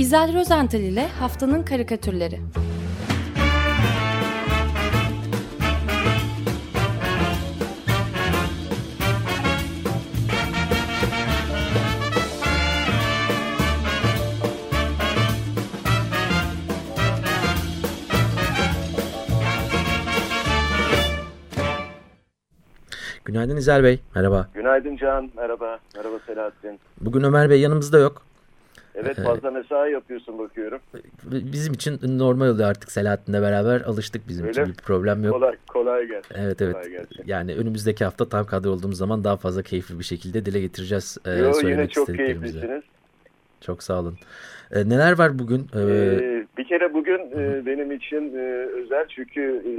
İzel Rozental ile Haftanın Karikatürleri Günaydın İzel Bey, merhaba. Günaydın Can, merhaba. Merhaba Selahattin. Bugün Ömer Bey yanımızda yok. Evet fazla mesai yapıyorsun bakıyorum. Bizim için normal oluyor artık Selahattin'le beraber alıştık bizim Öyle için bir problem yok. Kolay, kolay gelsin. Evet evet. Kolay gelsin. Yani önümüzdeki hafta tam kadro olduğumuz zaman daha fazla keyifli bir şekilde dile getireceğiz e, Yo, söylemek yine çok keyiflisiniz. Çok sağ olun. E, neler var bugün? E, Ee, bir kere bugün e, benim için e, özel çünkü e,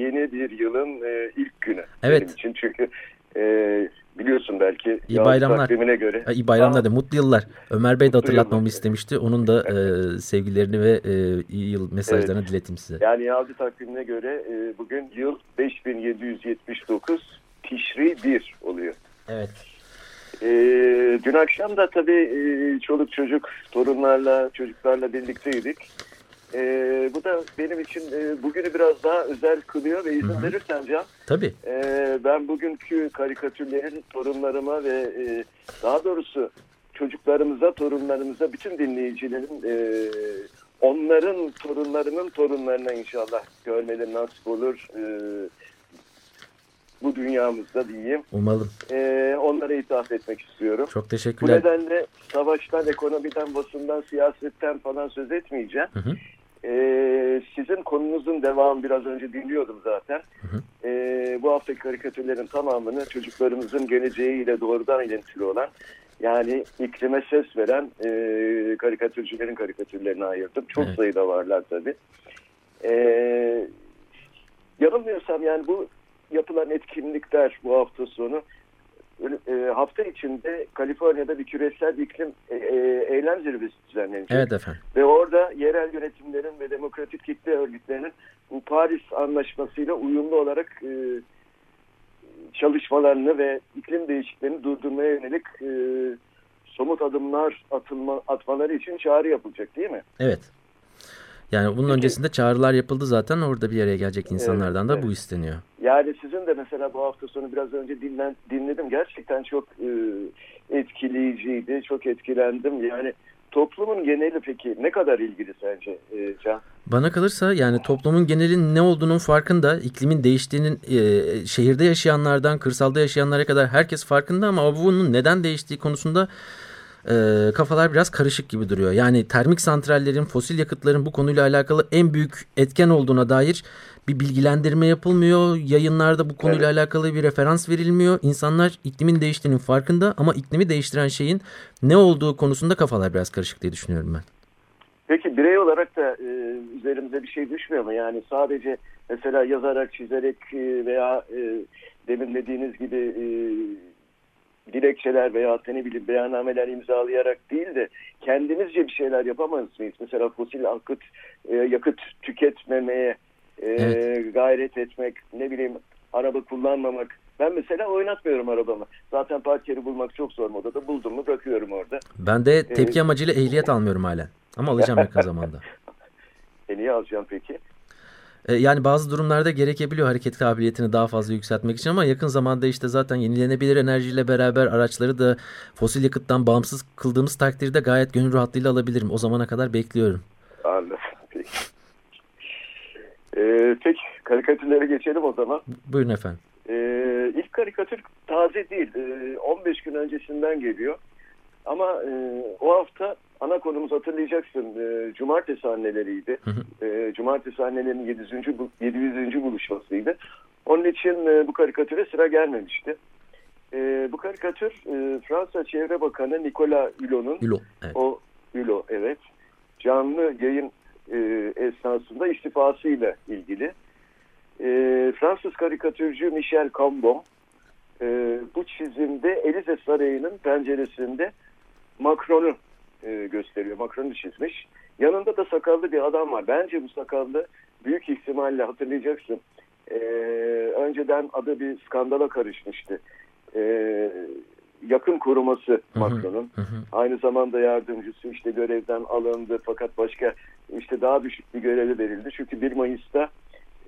yeni bir yılın e, ilk günü. Evet. Benim için çünkü e, biliyorsun belki İyi bayramlar. takvimine göre. e, iyi bayramlar da mutlu yıllar. Ömer Bey de hatırlatmamı yıllar. istemişti. Onun da e, sevgilerini ve e, iyi yıl mesajlarını diletim size. Yani Yahudi takvimine göre e, bugün yıl 5779 Tişri 1 oluyor. Evet. Ee, dün akşam da tabii e, çoluk çocuk torunlarla çocuklarla birlikteydik. Ee, bu da benim için e, bugünü biraz daha özel kılıyor ve izin Hı hı. verirsen Can Tabii. e, ben bugünkü karikatürlerin torunlarıma ve e, daha doğrusu çocuklarımıza torunlarımıza bütün dinleyicilerin e, onların torunlarının torunlarına inşallah görmeleri nasip olur. E, bu dünyamızda diyeyim. Umalım. Ee, onlara ithaf etmek istiyorum. Çok Bu teşekkürler. nedenle savaştan, ekonomiden, basından, siyasetten falan söz etmeyeceğim. Hı hı. Ee, sizin konunuzun devamı biraz önce dinliyordum zaten. Hı hı. Ee, bu haftaki karikatürlerin tamamını çocuklarımızın geleceğiyle doğrudan ilintili olan yani iklime ses veren e, karikatürcülerin karikatürlerine ayırdım. Çok Evet. sayıda varlar tabii. Ee, yanılmıyorsam yani bu yapılan etkinlikler bu hafta sonu e, hafta içinde Kaliforniya'da bir küresel iklim e, e, eylem zirvesi düzenlenecek. Evet efendim. Ve orada yerel yönetimlerin ve demokratik kitle örgütlerinin bu Paris Anlaşması'yla uyumlu olarak e, çalışmalarını ve iklim değişikliğini durdurmaya yönelik e, somut adımlar atılma, atmaları için çağrı yapılacak değil mi? Evet. Yani bunun Peki- öncesinde çağrılar yapıldı zaten. Orada bir araya gelecek insanlardan da evet. bu isteniyor. Yani sizin de mesela bu hafta sonu biraz önce dinlen, dinledim. Gerçekten çok e, etkileyiciydi. Çok etkilendim. Yani toplumun geneli peki ne kadar ilgili sence e, Can? Bana kalırsa yani toplumun genelin ne olduğunun farkında, iklimin değiştiğinin e, şehirde yaşayanlardan kırsalda yaşayanlara kadar herkes farkında ama bunun neden değiştiği konusunda e, kafalar biraz karışık gibi duruyor. Yani termik santrallerin, fosil yakıtların bu konuyla alakalı en büyük etken olduğuna dair bir bilgilendirme yapılmıyor. Yayınlarda bu konuyla alakalı bir referans verilmiyor. İnsanlar iklimin değiştiğinin farkında ama iklimi değiştiren şeyin ne olduğu konusunda kafalar biraz karışık diye düşünüyorum ben. Peki birey olarak da e, üzerimize bir şey düşmüyor mu? Yani sadece mesela yazarak, çizerek e, veya e, demin dediğiniz gibi e, dilekçeler veya ne bileyim beyannameler imzalayarak değil de kendimizce bir şeyler yapamaz mıyız? Mesela fosil yakıt, e, yakıt tüketmemeye e, Evet. gayret etmek, ne bileyim araba kullanmamak. Ben mesela oynatmıyorum arabamı. Zaten park yeri bulmak çok zor modada. Buldum mu bırakıyorum orada. Ben de tepki amacıyla ehliyet almıyorum hala. Ama alacağım yakın zamanda. E niye alacağım peki? E, Yani bazı durumlarda gerekebiliyor hareket kabiliyetini daha fazla yükseltmek için ama yakın zamanda işte zaten yenilenebilir enerjiyle beraber araçları da fosil yakıttan bağımsız kıldığımız takdirde gayet gönül rahatlığıyla alabilirim. O zamana kadar bekliyorum. Anladım. Peki. Ee, peki karikatürlere geçelim o zaman. Buyurun efendim. Ee, ilk karikatür taze değil. Ee, 15 gün öncesinden geliyor. Ama e, o hafta ana konumuz hatırlayacaksın. e, Cumartesi anneleriydi. Hı hı. E, Cumartesi annelerinin 700. bu- 700. buluşmasıydı. Onun için e, bu karikatüre sıra gelmemişti. E, bu karikatür e, Fransa Çevre Bakanı Nicolas Hulot'un Ülo. Evet. o Ülo evet. Canlı yayın e, esnasında istifasıyla ilgili. E, Fransız karikatürcü Michel Cambon e, bu çizimde Elize Sarayı'nın penceresinde Macron'u e, gösteriyor. Macron'u çizmiş. Yanında da sakallı bir adam var. Bence bu sakallı büyük ihtimalle hatırlayacaksın. E, önceden adı bir skandala karışmıştı. E, yakın koruması Macron'un. Aynı zamanda yardımcısı işte görevden alındı fakat başka işte daha düşük bir görevi verildi. Çünkü 1 Mayıs'ta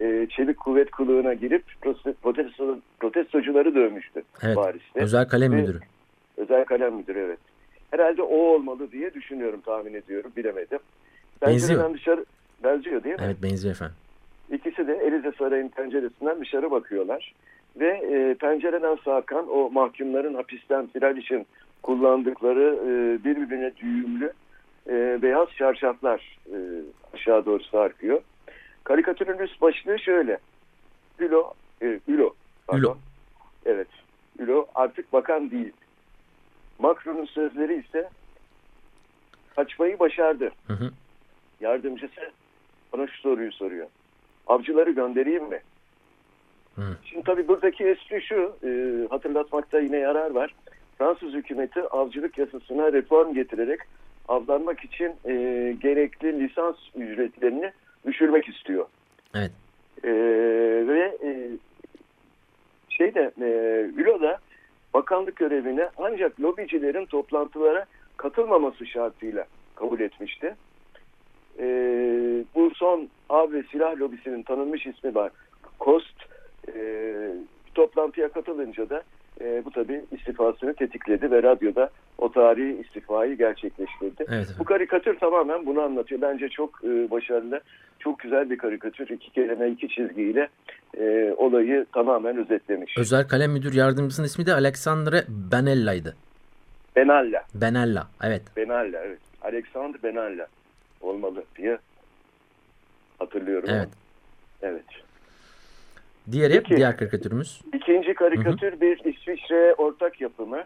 e, çevik kuvvet kılığına girip protesto, protestocuları dövmüştü evet, Paris'te. Özel kalem Ve, müdürü. Özel kalem müdürü evet. Herhalde o olmalı diye düşünüyorum tahmin ediyorum bilemedim. Benziyor. Dışarı, benziyor değil mi? Evet benziyor efendim. İkisi de Elize Sarayı'nın penceresinden dışarı bakıyorlar. Ve e, pencereden sarkan o mahkumların hapisten firar için kullandıkları e, birbirine düğümlü e, beyaz çarşaflar e, aşağı doğru sarkıyor. Karikatürün üst başlığı şöyle. Ülo, e, Ülo, pardon. Ülo. Evet, Ülo artık bakan değil. Macron'un sözleri ise kaçmayı başardı. Hı hı. Yardımcısı bana şu soruyu soruyor. Avcıları göndereyim mi? Hı. Şimdi tabii buradaki espri şu, e, hatırlatmakta yine yarar var. Fransız hükümeti avcılık yasasına reform getirerek avlanmak için e, gerekli lisans ücretlerini düşürmek istiyor. Evet. E, ve e, şeyde e, Ülo'da bakanlık görevine ancak lobicilerin toplantılara katılmaması şartıyla kabul etmişti. E, bu son av ve silah lobisinin tanınmış ismi var. Kost e, toplantıya katılınca da e, bu tabi istifasını tetikledi ve radyoda o tarihi istifayı gerçekleştirdi. Evet. Bu karikatür tamamen bunu anlatıyor. Bence çok e, başarılı, çok güzel bir karikatür. İki kelime, iki çizgiyle e, olayı tamamen özetlemiş. Özel kalem müdür yardımcısının ismi de Alexandre Benella'ydı. Benalla. Benalla, evet. Benalla, evet. Alexandre Benalla olmalı diye hatırlıyorum. Evet. Evet. Diğeri, Peki, diğer karikatürümüz. İkinci karikatür Hı -hı. bir İsviçre ortak yapımı.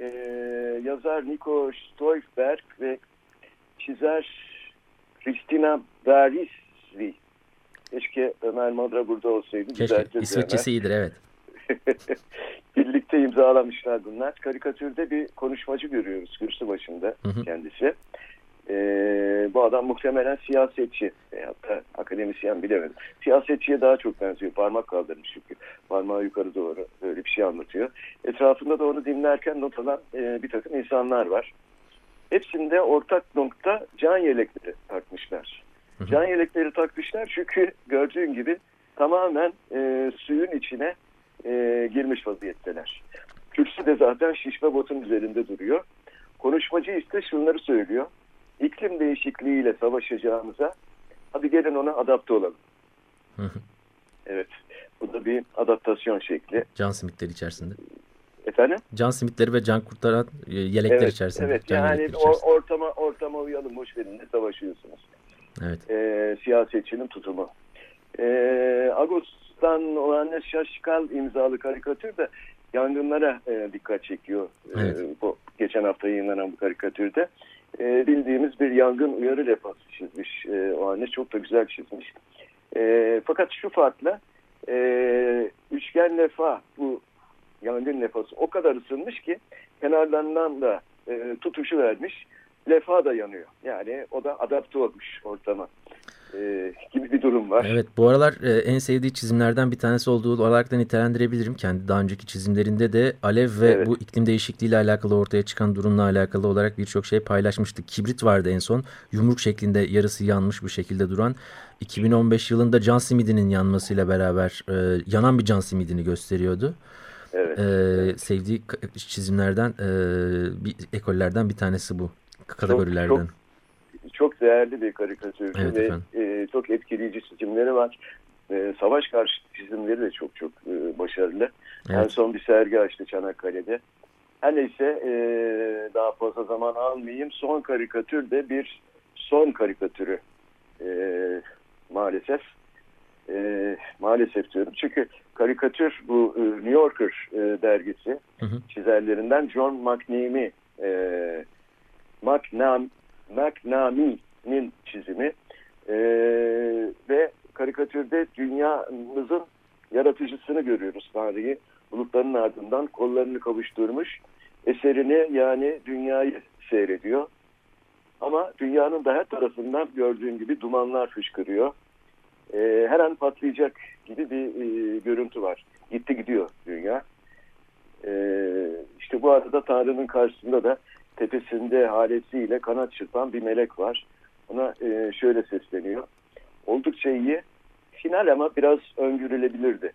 Ee, yazar Nico Stoifberg ve çizer Christina Barisvi. Keşke Ömer Madra burada olsaydı. Keşke. İsveççesi iyidir, evet. Birlikte imzalamışlar bunlar. Karikatürde bir konuşmacı görüyoruz kürsü başında Hı -hı. kendisi. E, bu adam muhtemelen siyasetçi veyahut da akademisyen bilemedim. Siyasetçiye daha çok benziyor. Parmak kaldırmış çünkü. Parmağı yukarı doğru böyle bir şey anlatıyor. Etrafında da onu dinlerken not alan e, bir takım insanlar var. Hepsinde ortak nokta can yelekleri takmışlar. Can yelekleri takmışlar çünkü gördüğün gibi tamamen e, suyun içine e, girmiş vaziyetteler. Kürsü de zaten şişme botun üzerinde duruyor. Konuşmacı işte şunları söylüyor iklim değişikliğiyle savaşacağımıza hadi gelin ona adapte olalım. evet. Bu da bir adaptasyon şekli. Can simitleri içerisinde. Efendim? Can simitleri ve can kurtaran e, yelekler evet, içerisinde. Evet. Can yani o, ortama ortama uyalım boş verin de savaşıyorsunuz. Evet. Ee, siyasetçinin tutumu. Ee, Agos'tan Ohannes Şaşkal imzalı karikatür de yangınlara e, dikkat çekiyor. E, evet. E, bu geçen hafta yayınlanan bu karikatürde e, bildiğimiz bir yangın uyarı levhası çizmiş. E, o anne çok da güzel çizmiş. E, fakat şu farkla e, üçgen lefa bu yangın lefası o kadar ısınmış ki kenarlarından da e, tutuşu vermiş. Lefa da yanıyor. Yani o da adapte olmuş ortama e, gibi bir durum var. Evet bu aralar e, en sevdiği çizimlerden bir tanesi olduğu olarak da nitelendirebilirim. Kendi daha önceki çizimlerinde de alev ve evet. bu iklim değişikliğiyle alakalı ortaya çıkan durumla alakalı olarak birçok şey paylaşmıştı. Kibrit vardı en son. Yumruk şeklinde yarısı yanmış bir şekilde duran. 2015 yılında can simidinin yanmasıyla beraber e, yanan bir can simidini gösteriyordu. Evet. E, sevdiği çizimlerden e, bir ekollerden bir tanesi bu kategorilerden. Çok, çok çok değerli bir karikatür evet, ve e, çok etkileyici çizimleri var. E, savaş karşı çizimleri de çok çok e, başarılı. Evet. En son bir sergi açtı Çanakkale'de. Her neyse e, daha fazla zaman almayayım. Son karikatür de bir son karikatürü e, maalesef. E, maalesef diyorum. Çünkü karikatür bu e, New Yorker e, dergisi hı hı. çizerlerinden John McNamee e, McNam, McNamee'nin çizimi e, ve karikatürde dünyamızın yaratıcısını görüyoruz tarihi. Bulutların ardından kollarını kavuşturmuş eserini yani dünyayı seyrediyor. Ama dünyanın da her tarafından gördüğün gibi dumanlar fışkırıyor. E, her an patlayacak gibi bir e, görüntü var. Gitti gidiyor dünya. E, işte bu arada Tanrı'nın karşısında da tepesinde halesiyle kanat çırpan bir melek var. Ona e, şöyle sesleniyor. Oldukça iyi. Final ama biraz öngörülebilirdi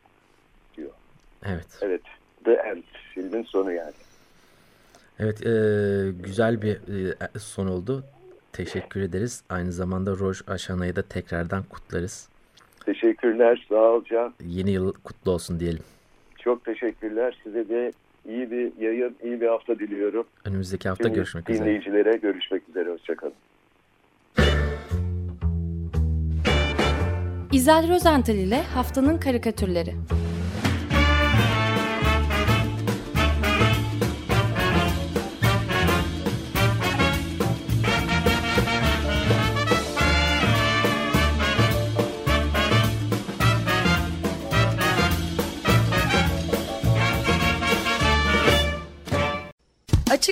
diyor. Evet. Evet. The End. Filmin sonu yani. Evet. E, güzel bir e, son oldu. Teşekkür ederiz. Aynı zamanda Roj Aşana'yı da tekrardan kutlarız. Teşekkürler. Sağ ol Can. Yeni yıl kutlu olsun diyelim. Çok teşekkürler. Size de iyi bir yayın, iyi bir hafta diliyorum. Önümüzdeki hafta Tüm görüşmek üzere. Dinleyicilere görüşmek üzere. Hoşçakalın. İzel Rozental ile Haftanın Karikatürleri